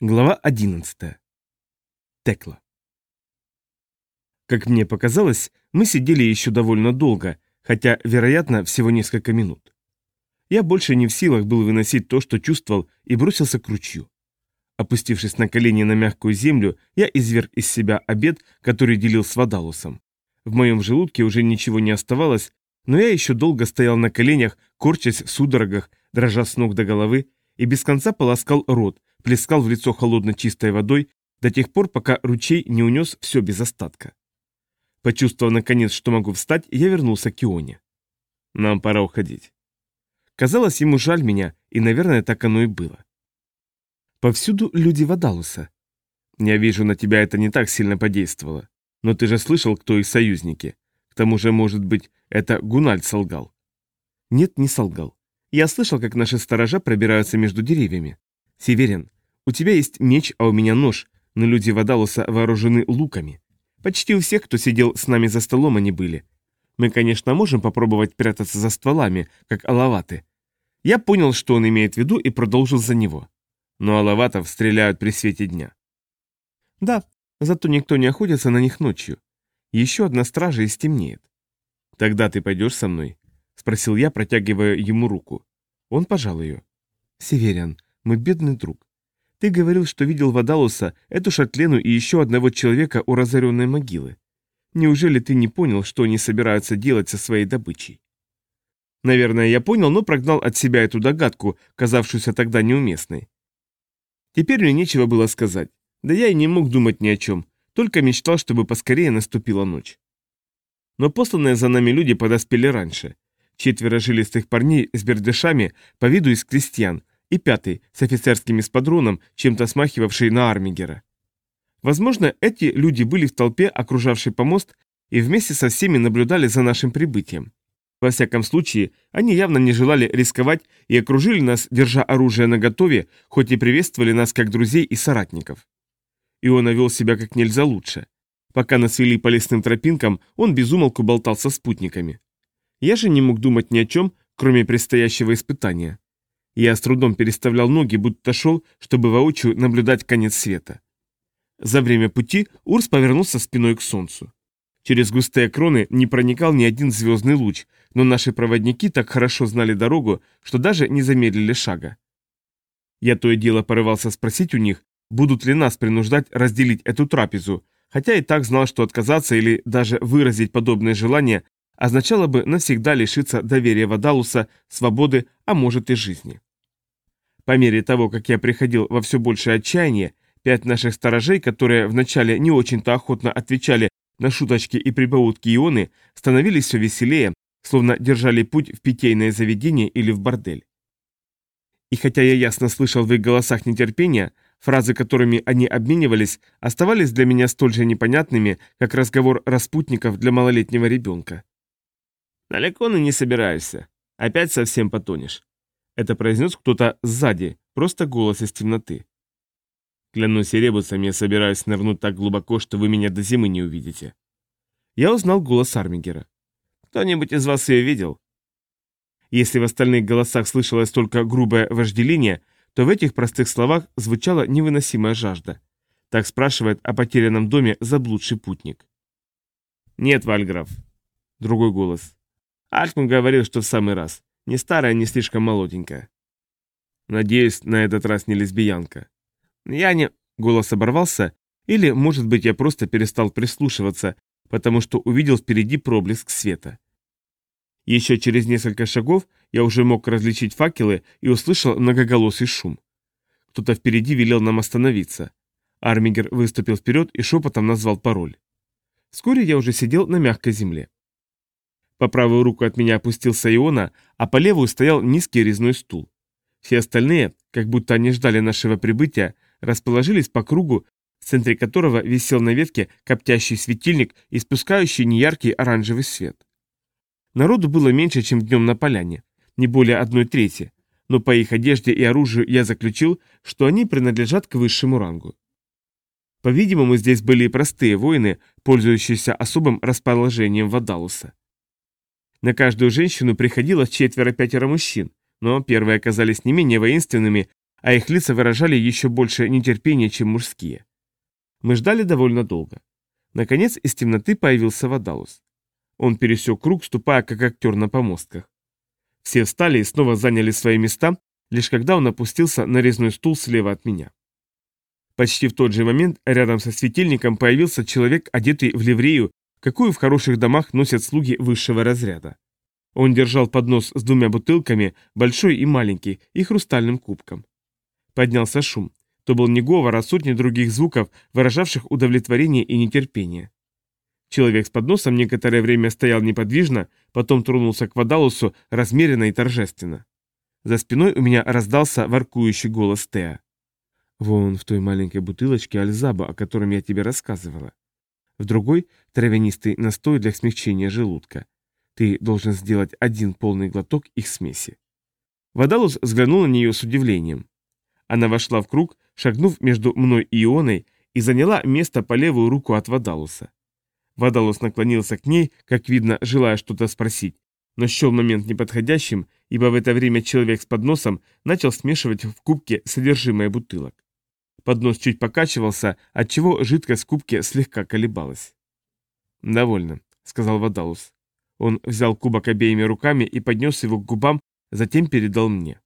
Глава 11. Текла. Как мне показалось, мы сидели еще довольно долго, хотя, вероятно, всего несколько минут. Я больше не в силах был выносить то, что чувствовал, и бросился к ручью. Опустившись на колени на мягкую землю, я изверг из себя обед, который делил с Вадалусом. В моем желудке уже ничего не оставалось, но я еще долго стоял на коленях, корчась в судорогах, дрожа с ног до головы, и без конца полоскал рот, плескал в лицо холодно чистой водой до тех пор, пока ручей не унес все без остатка. Почувствовав наконец, что могу встать, я вернулся к Ионе. Нам пора уходить. Казалось, ему жаль меня, и, наверное, так оно и было. Повсюду люди Вадалуса. Я вижу, на тебя это не так сильно подействовало. Но ты же слышал, кто их союзники. К тому же, может быть, это Гунальд солгал. Нет, не солгал. Я слышал, как наши сторожа пробираются между деревьями. Северин, у тебя есть меч, а у меня нож, но люди Вадалуса вооружены луками. Почти у всех, кто сидел с нами за столом, они были. Мы, конечно, можем попробовать прятаться за стволами, как алаваты. Я понял, что он имеет в виду, и продолжил за него. Но алаватов стреляют при свете дня. Да, зато никто не охотится на них ночью. Еще одна стража и стемнеет. Тогда ты пойдешь со мной? Спросил я, протягивая ему руку. Он пожал ее. Северян, мой бедный друг. Ты говорил, что видел Вадалуса, эту шатлену и еще одного человека у разоренной могилы. Неужели ты не понял, что они собираются делать со своей добычей? Наверное, я понял, но прогнал от себя эту догадку, казавшуюся тогда неуместной. Теперь мне нечего было сказать. Да я и не мог думать ни о чем, только мечтал, чтобы поскорее наступила ночь. Но посланные за нами люди подоспели раньше. Четверо жилистых парней с бердышами по виду из крестьян, и пятый с офицерским эспадроном, чем-то смахивавший на Армигера. Возможно, эти люди были в толпе, окружавшей помост, и вместе со всеми наблюдали за нашим прибытием. Во всяком случае, они явно не желали рисковать и окружили нас, держа оружие наготове, хоть и приветствовали нас как друзей и соратников. И он вел себя как нельзя лучше. Пока нас вели по лесным тропинкам, он безумолку болтал со спутниками. Я же не мог думать ни о чем, кроме предстоящего испытания. Я с трудом переставлял ноги, будто шел, чтобы воочию наблюдать конец света. За время пути Урс повернулся спиной к солнцу. Через густые кроны не проникал ни один звездный луч, но наши проводники так хорошо знали дорогу, что даже не замедлили шага. Я то и дело порывался спросить у них, будут ли нас принуждать разделить эту трапезу, хотя и так знал, что отказаться или даже выразить подобное желание означало бы навсегда лишиться доверия Вадалуса, свободы, а может и жизни. По мере того, как я приходил во все большее отчаяние, пять наших сторожей, которые вначале не очень-то охотно отвечали на шуточки и прибаутки Ионы, становились все веселее, словно держали путь в питейное заведение или в бордель. И хотя я ясно слышал в их голосах нетерпение, фразы, которыми они обменивались, оставались для меня столь же непонятными, как разговор распутников для малолетнего ребенка. «Далеко ты не собираешься. Опять совсем потонешь. Это произнес кто-то сзади, просто голос из темноты. Клянусь ребусом, я собираюсь нырнуть так глубоко, что вы меня до зимы не увидите. Я узнал голос Армигера. Кто-нибудь из вас ее видел? Если в остальных голосах слышалось только грубое вожделение, то в этих простых словах звучала невыносимая жажда. Так спрашивает о потерянном доме заблудший путник. «Нет, Вальграф». Другой голос. Альтман говорил, что в самый раз. Не старая, не слишком молоденькая. Надеюсь, на этот раз не лесбиянка. Я не... Голос оборвался, или, может быть, я просто перестал прислушиваться, потому что увидел впереди проблеск света. Еще через несколько шагов я уже мог различить факелы и услышал многоголосый шум. Кто-то впереди велел нам остановиться. Армигер выступил вперед и шепотом назвал пароль. Вскоре я уже сидел на мягкой земле. По правую руку от меня опустился Иона, а по левую стоял низкий резной стул. Все остальные, как будто они ждали нашего прибытия, расположились по кругу, в центре которого висел на ветке коптящий светильник, испускающий неяркий оранжевый свет. Народу было меньше, чем днем на поляне, не более одной трети, но по их одежде и оружию я заключил, что они принадлежат к высшему рангу. По-видимому, здесь были простые воины, пользующиеся особым расположением Вадалуса. На каждую женщину приходилось четверо-пятеро мужчин, но первые оказались не менее воинственными, а их лица выражали еще больше нетерпения, чем мужские. Мы ждали довольно долго. Наконец из темноты появился Вадалус. Он пересек круг, ступая как актер на помостках. Все встали и снова заняли свои места, лишь когда он опустился на резной стул слева от меня. Почти в тот же момент рядом со светильником появился человек, одетый в ливрею, какую в хороших домах носят слуги высшего разряда. Он держал поднос с двумя бутылками, большой и маленький, и хрустальным кубком. Поднялся шум. То был не говор, а сотни других звуков, выражавших удовлетворение и нетерпение. Человек с подносом некоторое время стоял неподвижно, потом тронулся к Вадалусу размеренно и торжественно. За спиной у меня раздался воркующий голос Теа. «Вон в той маленькой бутылочке альзаба, о котором я тебе рассказывала. В другой – травянистый настой для смягчения желудка. Ты должен сделать один полный глоток их смеси». Вадалус взглянул на нее с удивлением. Она вошла в круг, шагнув между мной и Ионой, и заняла место по левую руку от Вадалуса. Вадалус наклонился к ней, как видно, желая что-то спросить, но счел момент неподходящим, ибо в это время человек с подносом начал смешивать в кубке содержимое бутылок. Поднос чуть покачивался, отчего жидкость в кубке слегка колебалась. «Довольно», — сказал Вадалус. Он взял кубок обеими руками и поднес его к губам, затем передал мне.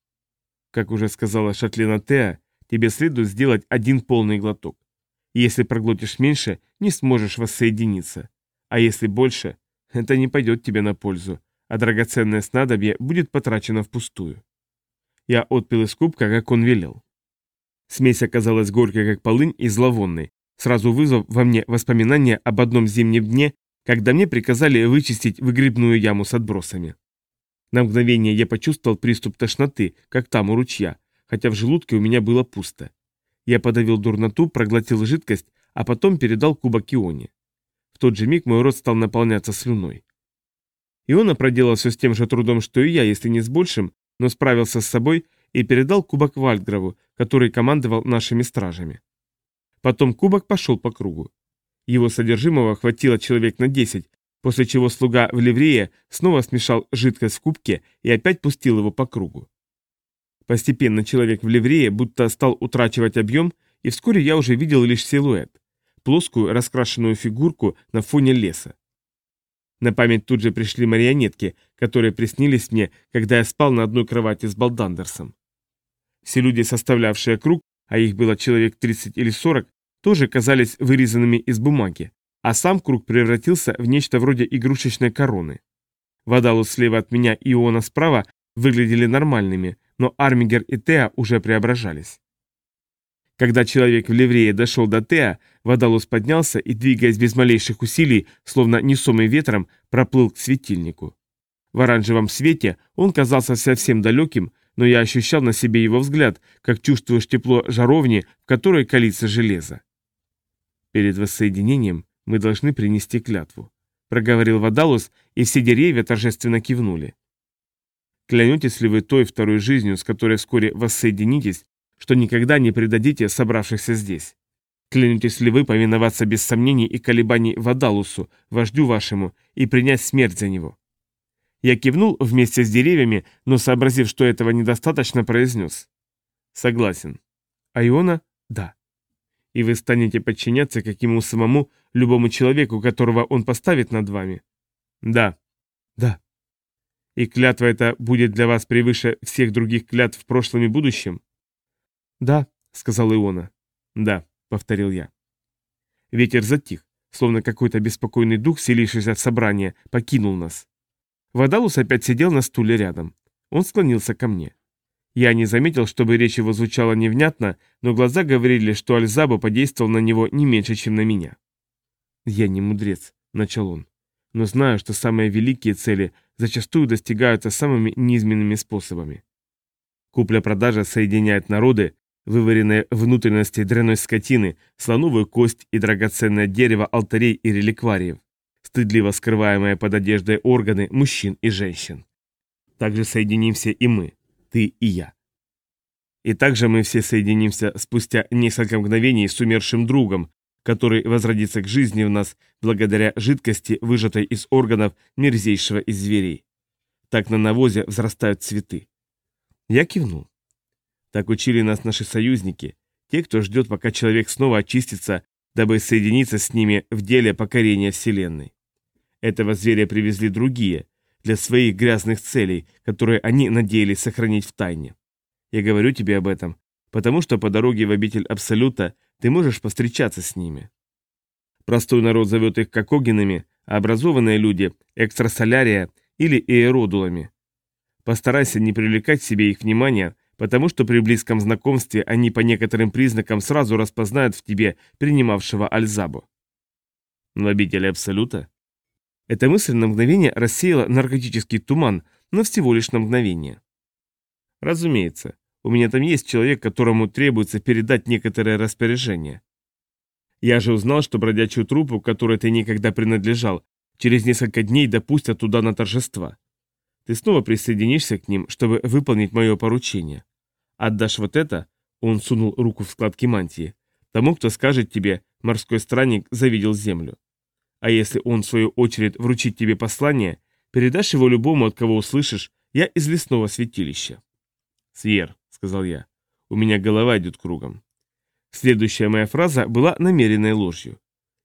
Как уже сказала Шатлина Теа, тебе следует сделать один полный глоток. Если проглотишь меньше, не сможешь воссоединиться. А если больше, это не пойдет тебе на пользу, а драгоценное снадобье будет потрачено впустую. Я отпил из кубка, как он велел. Смесь оказалась горькой, как полынь, и зловонной, сразу вызвав во мне воспоминания об одном зимнем дне, когда мне приказали вычистить выгребную яму с отбросами. На мгновение я почувствовал приступ тошноты, как там у ручья, хотя в желудке у меня было пусто. Я подавил дурноту, проглотил жидкость, а потом передал кубок Ионе. В тот же миг мой рот стал наполняться слюной. Иона проделал все с тем же трудом, что и я, если не с большим, но справился с собой и передал кубок Вальдграву, который командовал нашими стражами. Потом кубок пошел по кругу. Его содержимого хватило человек на десять, после чего слуга в ливрее снова смешал жидкость в кубке и опять пустил его по кругу. Постепенно человек в ливрее будто стал утрачивать объем, и вскоре я уже видел лишь силуэт, плоскую раскрашенную фигурку на фоне леса. На память тут же пришли марионетки, которые приснились мне, когда я спал на одной кровати с Балдандерсом. Все люди, составлявшие круг, а их было человек 30 или 40, тоже казались вырезанными из бумаги, а сам круг превратился в нечто вроде игрушечной короны. Водалус слева от меня и Иона справа выглядели нормальными, но Армигер и Теа уже преображались. Когда человек в ливрее дошел до Теа, Водалус поднялся и, двигаясь без малейших усилий, словно несомый ветром, проплыл к светильнику. В оранжевом свете он казался совсем далеким, но я ощущал на себе его взгляд, как чувствуешь тепло жаровни, в которой калится железо. Перед воссоединением мы должны принести клятву», — проговорил Вадалус, и все деревья торжественно кивнули. «Клянетесь ли вы той второй жизнью, с которой вскоре воссоединитесь, что никогда не предадите собравшихся здесь? Клянетесь ли вы повиноваться без сомнений и колебаний Вадалусу, вождю вашему, и принять смерть за него?» Я кивнул вместе с деревьями, но, сообразив, что этого недостаточно, произнес. «Согласен». А Иона — «Да» и вы станете подчиняться как ему самому, любому человеку, которого он поставит над вами? Да. Да. И клятва эта будет для вас превыше всех других клятв в прошлом и будущем? Да, сказал Иона. Да, повторил я. Ветер затих, словно какой-то беспокойный дух, селившийся от собрания, покинул нас. Водалус опять сидел на стуле рядом. Он склонился ко мне. Я не заметил, чтобы речь его звучала невнятно, но глаза говорили, что Альзаба подействовал на него не меньше, чем на меня. «Я не мудрец», — начал он, — «но знаю, что самые великие цели зачастую достигаются самыми низменными способами. Купля-продажа соединяет народы, вываренные внутренности дряной скотины, слоновую кость и драгоценное дерево алтарей и реликвариев, стыдливо скрываемые под одеждой органы мужчин и женщин. Также соединимся и мы, ты и я. И также мы все соединимся спустя несколько мгновений с умершим другом, который возродится к жизни в нас благодаря жидкости, выжатой из органов мерзейшего из зверей. Так на навозе взрастают цветы. Я кивнул. Так учили нас наши союзники, те, кто ждет, пока человек снова очистится, дабы соединиться с ними в деле покорения Вселенной. Этого зверя привезли другие, для своих грязных целей, которые они надеялись сохранить в тайне. Я говорю тебе об этом, потому что по дороге в обитель Абсолюта ты можешь повстречаться с ними. Простой народ зовет их кокогинами, а образованные люди – экстрасолярия или эеродулами. Постарайся не привлекать к себе их внимание, потому что при близком знакомстве они по некоторым признакам сразу распознают в тебе принимавшего Альзабу. В обители Абсолюта? Эта мысль на мгновение рассеяла наркотический туман, но всего лишь на мгновение. Разумеется, у меня там есть человек, которому требуется передать некоторое распоряжение. Я же узнал, что бродячую трупу, которой ты никогда принадлежал, через несколько дней допустят туда на торжества. Ты снова присоединишься к ним, чтобы выполнить мое поручение. Отдашь вот это, он сунул руку в складки мантии, тому, кто скажет тебе, морской странник завидел землю. А если он, в свою очередь, вручит тебе послание, передашь его любому, от кого услышишь, я из лесного святилища. «Сьер», — сказал я, — «у меня голова идет кругом». Следующая моя фраза была намеренной ложью.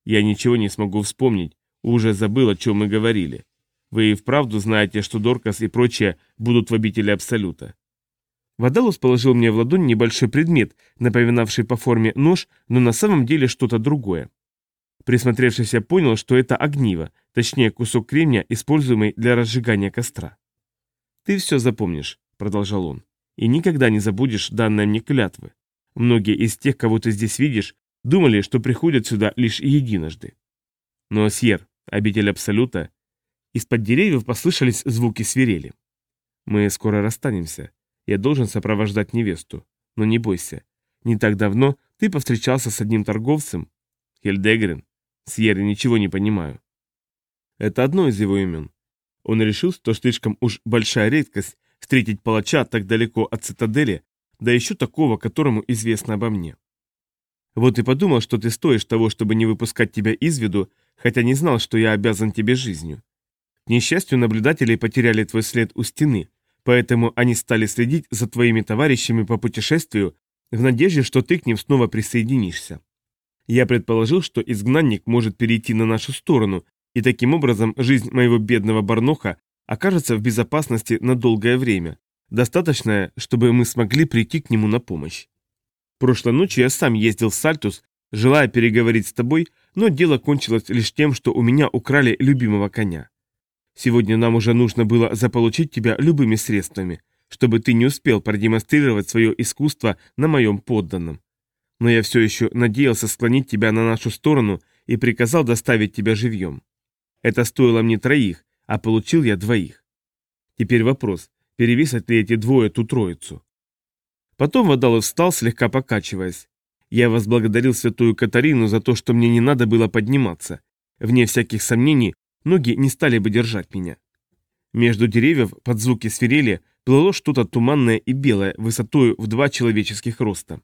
Я ничего не смогу вспомнить, уже забыл, о чем мы говорили. Вы и вправду знаете, что Доркас и прочие будут в обители Абсолюта. Вадалус положил мне в ладонь небольшой предмет, напоминавший по форме нож, но на самом деле что-то другое. Присмотревшись, я понял, что это огниво, точнее кусок кремня, используемый для разжигания костра. «Ты все запомнишь», — продолжал он, — «и никогда не забудешь данной мне клятвы. Многие из тех, кого ты здесь видишь, думали, что приходят сюда лишь единожды. Но, Сьер, обитель Абсолюта, из-под деревьев послышались звуки свирели. Мы скоро расстанемся. Я должен сопровождать невесту. Но не бойся. Не так давно ты повстречался с одним торговцем. Хельдегрин. Сьер, ничего не понимаю. Это одно из его имен. Он решил, что слишком уж большая редкость встретить палача так далеко от цитадели, да еще такого, которому известно обо мне. Вот и подумал, что ты стоишь того, чтобы не выпускать тебя из виду, хотя не знал, что я обязан тебе жизнью. К несчастью, наблюдатели потеряли твой след у стены, поэтому они стали следить за твоими товарищами по путешествию в надежде, что ты к ним снова присоединишься. Я предположил, что изгнанник может перейти на нашу сторону, и таким образом жизнь моего бедного Барноха окажется в безопасности на долгое время, достаточное, чтобы мы смогли прийти к нему на помощь. Прошлой ночью я сам ездил в Сальтус, желая переговорить с тобой, но дело кончилось лишь тем, что у меня украли любимого коня. Сегодня нам уже нужно было заполучить тебя любыми средствами, чтобы ты не успел продемонстрировать свое искусство на моем подданном но я все еще надеялся склонить тебя на нашу сторону и приказал доставить тебя живьем. Это стоило мне троих, а получил я двоих. Теперь вопрос, перевесят ли эти двое ту троицу? Потом Водалов встал, слегка покачиваясь. Я возблагодарил святую Катарину за то, что мне не надо было подниматься. Вне всяких сомнений, ноги не стали бы держать меня. Между деревьев под звуки свирели плыло что-то туманное и белое, высотою в два человеческих роста.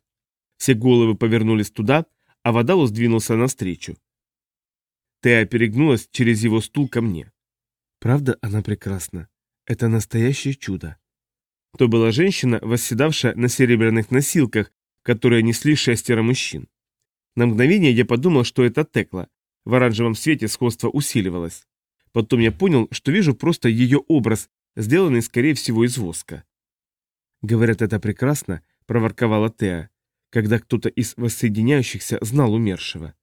Все головы повернулись туда, а Вадалус двинулся навстречу. Тея перегнулась через его стул ко мне. «Правда она прекрасна? Это настоящее чудо». То была женщина, восседавшая на серебряных носилках, которые несли шестеро мужчин. На мгновение я подумал, что это Текла. В оранжевом свете сходство усиливалось. Потом я понял, что вижу просто ее образ, сделанный, скорее всего, из воска. «Говорят, это прекрасно», — проворковала Теа когда кто-то из воссоединяющихся знал умершего.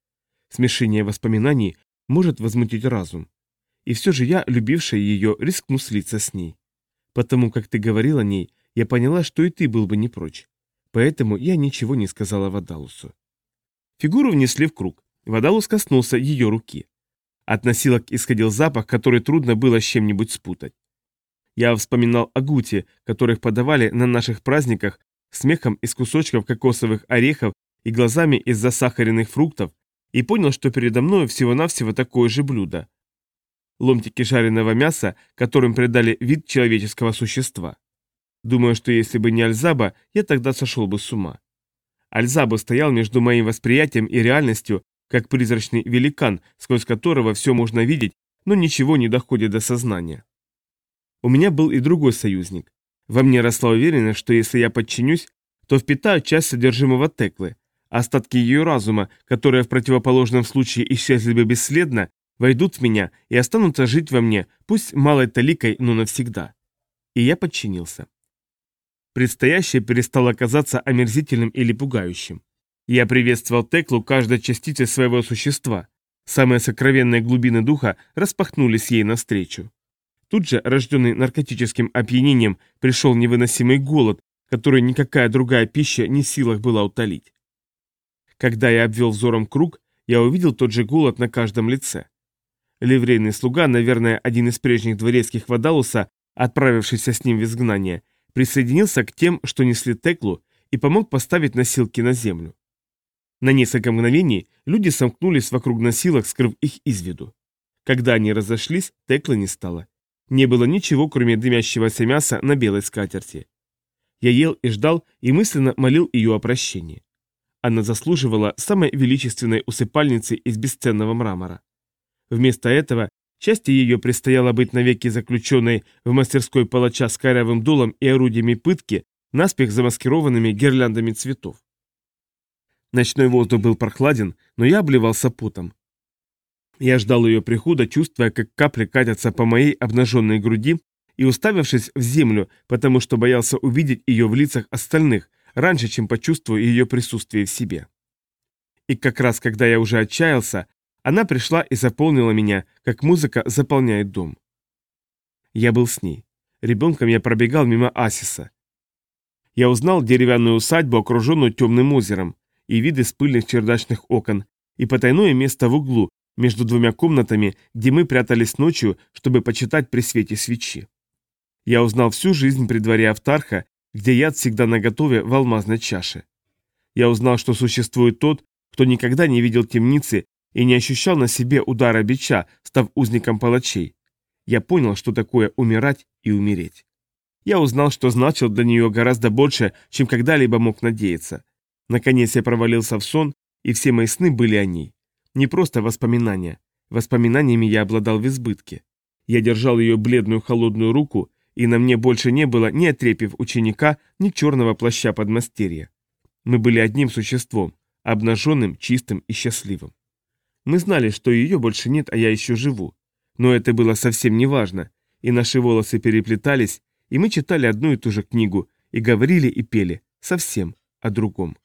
Смешение воспоминаний может возмутить разум. И все же я, любившая ее, рискну слиться с ней. Потому как ты говорил о ней, я поняла, что и ты был бы не прочь. Поэтому я ничего не сказала Вадалусу. Фигуру внесли в круг. Вадалус коснулся ее руки. От носилок исходил запах, который трудно было с чем-нибудь спутать. Я вспоминал о гуте, которых подавали на наших праздниках смехом из кусочков кокосовых орехов и глазами из засахаренных фруктов, и понял, что передо мной всего-навсего такое же блюдо. Ломтики жареного мяса, которым придали вид человеческого существа. Думаю, что если бы не Альзаба, я тогда сошел бы с ума. Альзаба стоял между моим восприятием и реальностью, как призрачный великан, сквозь которого все можно видеть, но ничего не доходит до сознания. У меня был и другой союзник. Во мне росла уверенность, что если я подчинюсь, то впитают часть содержимого Теклы. Остатки ее разума, которые в противоположном случае исчезли бы бесследно, войдут в меня и останутся жить во мне, пусть малой таликой, но навсегда. И я подчинился. Предстоящее перестало казаться омерзительным или пугающим. Я приветствовал Теклу каждой частицей своего существа. Самые сокровенные глубины духа распахнулись ей навстречу. Тут же, рожденный наркотическим опьянением, пришел невыносимый голод, который никакая другая пища не в силах была утолить. Когда я обвел взором круг, я увидел тот же голод на каждом лице. Ливрейный слуга, наверное, один из прежних дворецких Вадалуса, отправившийся с ним в изгнание, присоединился к тем, что несли Теклу, и помог поставить носилки на землю. На несколько мгновений люди сомкнулись вокруг носилок, скрыв их из виду. Когда они разошлись, Теклы не стало. Не было ничего, кроме дымящегося мяса на белой скатерти. Я ел и ждал, и мысленно молил ее о прощении. Она заслуживала самой величественной усыпальницы из бесценного мрамора. Вместо этого части ее предстояло быть навеки заключенной в мастерской палача с корявым дулом и орудиями пытки, наспех замаскированными гирляндами цветов. Ночной воздух был прохладен, но я обливался потом. Я ждал ее прихода, чувствуя, как капли катятся по моей обнаженной груди и уставившись в землю, потому что боялся увидеть ее в лицах остальных, раньше, чем почувствую ее присутствие в себе. И как раз когда я уже отчаялся, она пришла и заполнила меня, как музыка заполняет дом. Я был с ней. Ребенком я пробегал мимо Асиса. Я узнал деревянную усадьбу, окруженную темным озером, и виды с пыльных чердачных окон, и потайное место в углу, между двумя комнатами, где мы прятались ночью, чтобы почитать при свете свечи. Я узнал всю жизнь при дворе Автарха, где яд всегда наготове в алмазной чаше. Я узнал, что существует тот, кто никогда не видел темницы и не ощущал на себе удара бича, став узником палачей. Я понял, что такое умирать и умереть. Я узнал, что значил для нее гораздо больше, чем когда-либо мог надеяться. Наконец я провалился в сон, и все мои сны были о ней. Не просто воспоминания. Воспоминаниями я обладал в избытке. Я держал ее бледную холодную руку, и на мне больше не было ни отрепив ученика, ни черного плаща подмастерья. Мы были одним существом, обнаженным, чистым и счастливым. Мы знали, что ее больше нет, а я еще живу. Но это было совсем не важно, и наши волосы переплетались, и мы читали одну и ту же книгу, и говорили и пели, совсем о другом.